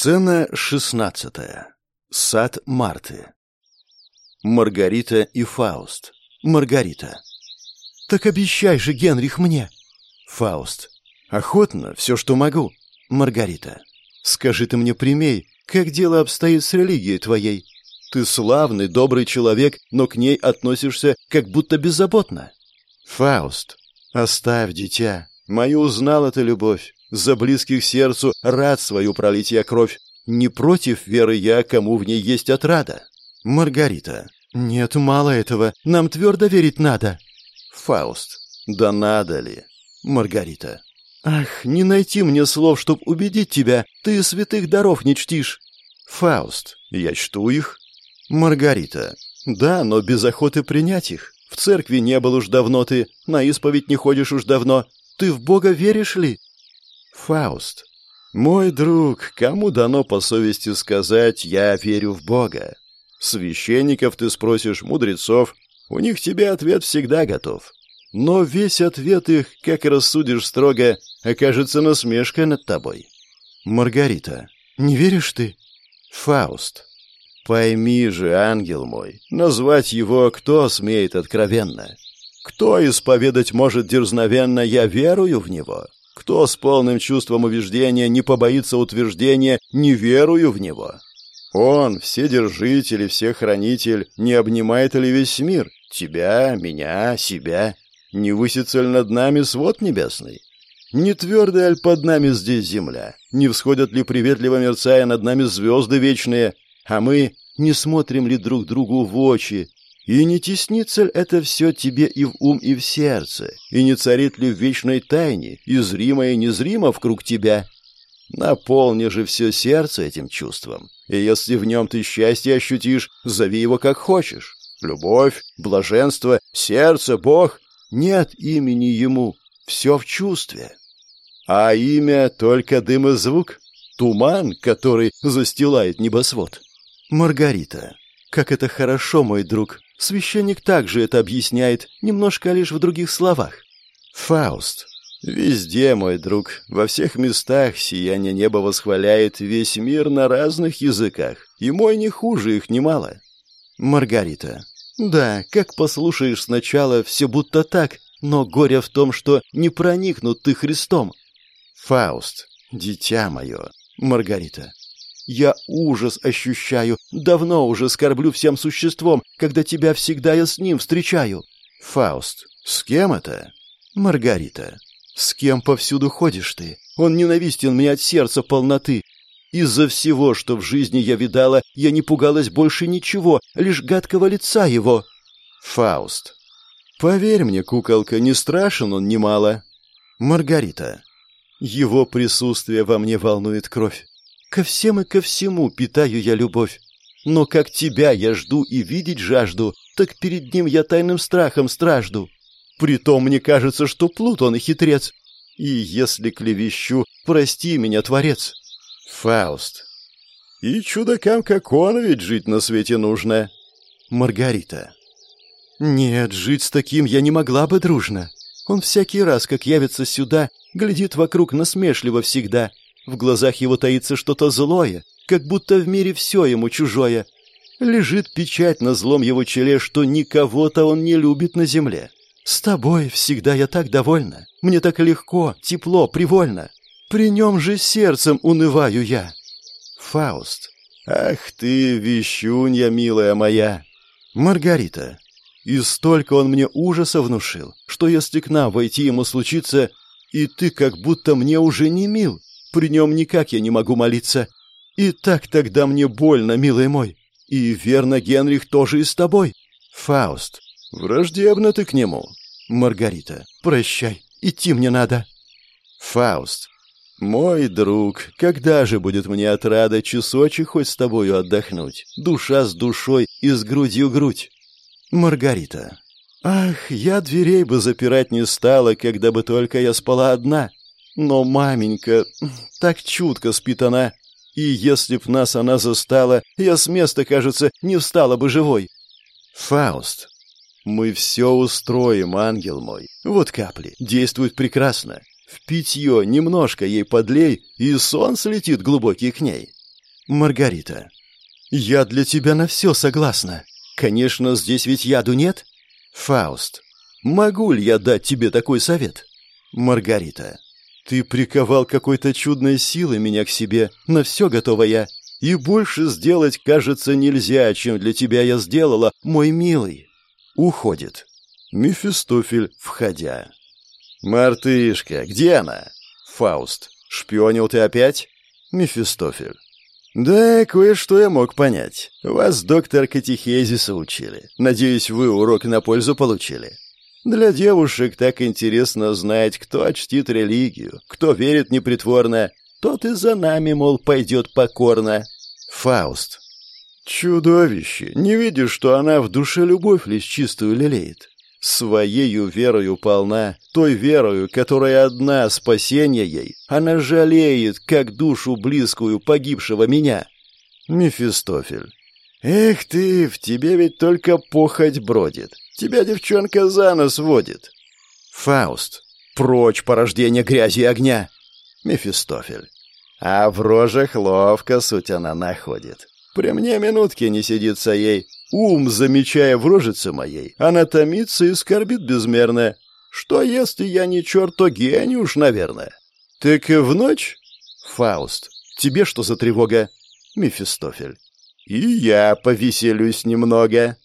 Сцена шестнадцатая. Сад Марты. Маргарита и Фауст. Маргарита. «Так обещай же, Генрих, мне!» Фауст. «Охотно, все, что могу». Маргарита. «Скажи ты мне прямей, как дело обстоит с религией твоей? Ты славный, добрый человек, но к ней относишься как будто беззаботно». Фауст. «Оставь, дитя. Мою узнала ты любовь. За близких сердцу рад свою пролить я кровь. Не против веры я, кому в ней есть отрада. Маргарита. Нет, мало этого. Нам твердо верить надо. Фауст. Да надо ли? Маргарита. Ах, не найти мне слов, чтоб убедить тебя. Ты святых даров не чтишь. Фауст. Я чту их. Маргарита. Да, но без охоты принять их. В церкви не был уж давно ты, на исповедь не ходишь уж давно. Ты в Бога веришь ли? Фауст. Мой друг, кому дано по совести сказать «я верю в Бога»? Священников ты спросишь, мудрецов, у них тебе ответ всегда готов. Но весь ответ их, как рассудишь строго, окажется насмешкой над тобой. Маргарита. Не веришь ты? Фауст. Пойми же, ангел мой, назвать его кто смеет откровенно? Кто исповедать может дерзновенно «я верую в него»? Кто с полным чувством убеждения не побоится утверждения «не верую в него»? Он, вседержитель и всехранитель, не обнимает ли весь мир? Тебя, меня, себя? Не высится ли над нами свод небесный? Не твердая ли под нами здесь земля? Не всходят ли приветливо мерцая над нами звезды вечные? А мы не смотрим ли друг другу в очи, и не теснится ли это все тебе и в ум, и в сердце? И не царит ли в вечной тайне, и зримо, и незримо вкруг тебя? Наполни же все сердце этим чувством, и если в нем ты счастье ощутишь, зови его как хочешь. Любовь, блаженство, сердце, Бог. Нет имени ему, все в чувстве. А имя — только дым и звук, туман, который застилает небосвод. Маргарита, как это хорошо, мой друг, Священник также это объясняет, немножко лишь в других словах. Фауст. Везде, мой друг, во всех местах сияние неба восхваляет весь мир на разных языках, и мой не хуже их немало. Маргарита. Да, как послушаешь сначала, все будто так, но горе в том, что не проникнут ты Христом. Фауст. Дитя мое. Маргарита. Я ужас ощущаю, давно уже скорблю всем существом, когда тебя всегда я с ним встречаю. Фауст. С кем это? Маргарита. С кем повсюду ходишь ты? Он ненавистен мне от сердца полноты. Из-за всего, что в жизни я видала, я не пугалась больше ничего, лишь гадкого лица его. Фауст. Поверь мне, куколка, не страшен он немало. Маргарита. Его присутствие во мне волнует кровь. Ко всем и ко всему питаю я любовь. Но как тебя я жду и видеть жажду, так перед ним я тайным страхом стражду. Притом мне кажется, что плут он и хитрец. И если клевещу, прости меня, Творец. Фауст. И чудакам, как он, ведь жить на свете нужно. Маргарита. Нет, жить с таким я не могла бы дружно. Он всякий раз, как явится сюда, глядит вокруг насмешливо всегда — в глазах его таится что-то злое, как будто в мире все ему чужое. Лежит печать на злом его челе, что никого-то он не любит на земле. С тобой всегда я так довольна. Мне так легко, тепло, привольно. При нем же сердцем унываю я. Фауст. Ах ты, вещунья, милая моя. Маргарита. И столько он мне ужаса внушил, что если к нам войти ему случится, и ты как будто мне уже не мил, при нем никак я не могу молиться. И так тогда мне больно, милый мой. И верно, Генрих тоже и с тобой. Фауст. Враждебно ты к нему. Маргарита. Прощай. Идти мне надо. Фауст. Мой друг, когда же будет мне отрада часочек хоть с тобою отдохнуть? Душа с душой и с грудью грудь. Маргарита. Ах, я дверей бы запирать не стала, когда бы только я спала одна. Но маменька, так чутко спит она. И если б нас она застала, я с места, кажется, не встала бы живой. Фауст. Мы все устроим, ангел мой. Вот капли. Действует прекрасно. В питье немножко ей подлей, и сон слетит глубокий к ней. Маргарита. Я для тебя на все согласна. Конечно, здесь ведь яду нет. Фауст. Могу ли я дать тебе такой совет? Маргарита. Ты приковал какой-то чудной силой меня к себе, на все готова я. И больше сделать, кажется, нельзя, чем для тебя я сделала, мой милый. Уходит. Мефистофель, входя. «Мартышка, где она?» «Фауст, шпионил ты опять?» Мефистофель. «Да, кое-что я мог понять. Вас доктор катехезиса учили. Надеюсь, вы урок на пользу получили. Для девушек так интересно знать, кто чтит религию, кто верит непритворно, тот и за нами, мол, пойдет покорно. Фауст. Чудовище! Не видишь, что она в душе любовь лишь чистую лелеет? Своею верою полна, той верою, которая одна спасение ей. Она жалеет, как душу близкую погибшего меня. Мефистофель. Эх ты, в тебе ведь только похоть бродит. Тебя девчонка за нос водит. Фауст. Прочь порождение грязи и огня. Мефистофель. А в рожах ловко суть она находит. При мне минутки не сидится ей. Ум, замечая в рожице моей, она томится и скорбит безмерно. Что, если я не черт, то гений уж, наверное. Так и в ночь? Фауст. Тебе что за тревога? Мефистофель. И я повеселюсь немного.